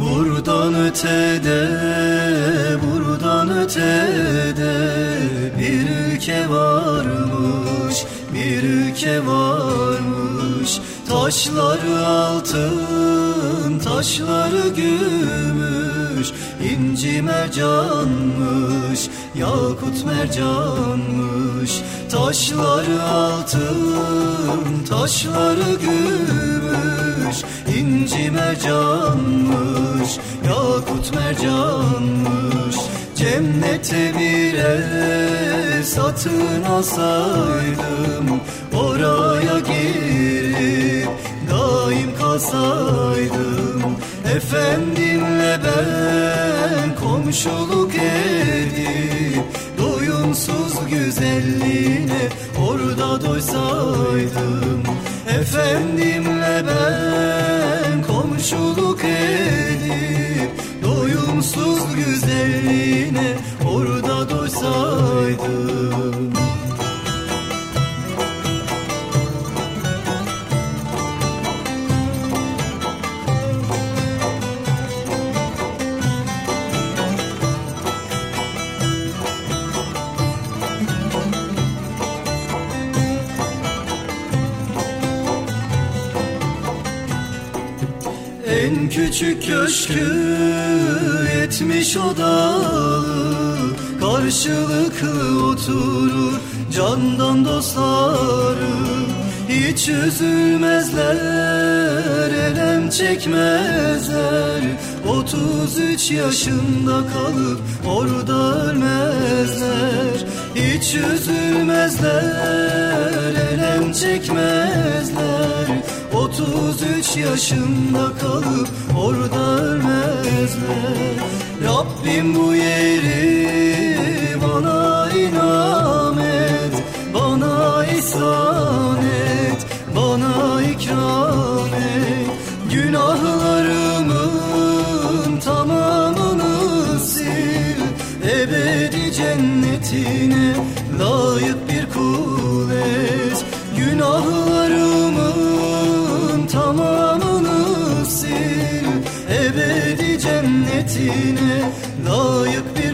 Buradan ötede, buradan ötede Bir ülke varmış, bir ülke varmış. Taşları altın, taşları gümüş İnci mercanmış, yakut mercanmış. Taşları altın, taşları gümüş İnci mercanmış, yakut mercanmış. Cennete bir ev satın alsaydım Oraya girip daim kalsaydım. Efendimle ben komşuluk edip Doyumsuz güzelliğine orada doysaydım. Efendimle ben orada doysaydım. En küçük köşkü yetmiş odalı Karşılıklı oturur candan dostları. Hiç üzülmezler, elem çekmezler. Otuz üç yaşında kalıp orada ölmezler. Hiç üzülmezler, elem çekmezler. Otuz üç yaşında kalıp orada ölmezler. Rabbim bu Günahlarımın tamamını sil. Ebedi cennetine layık bir kul Günahlarımın tamamını sil. Ebedi cennetine layık bir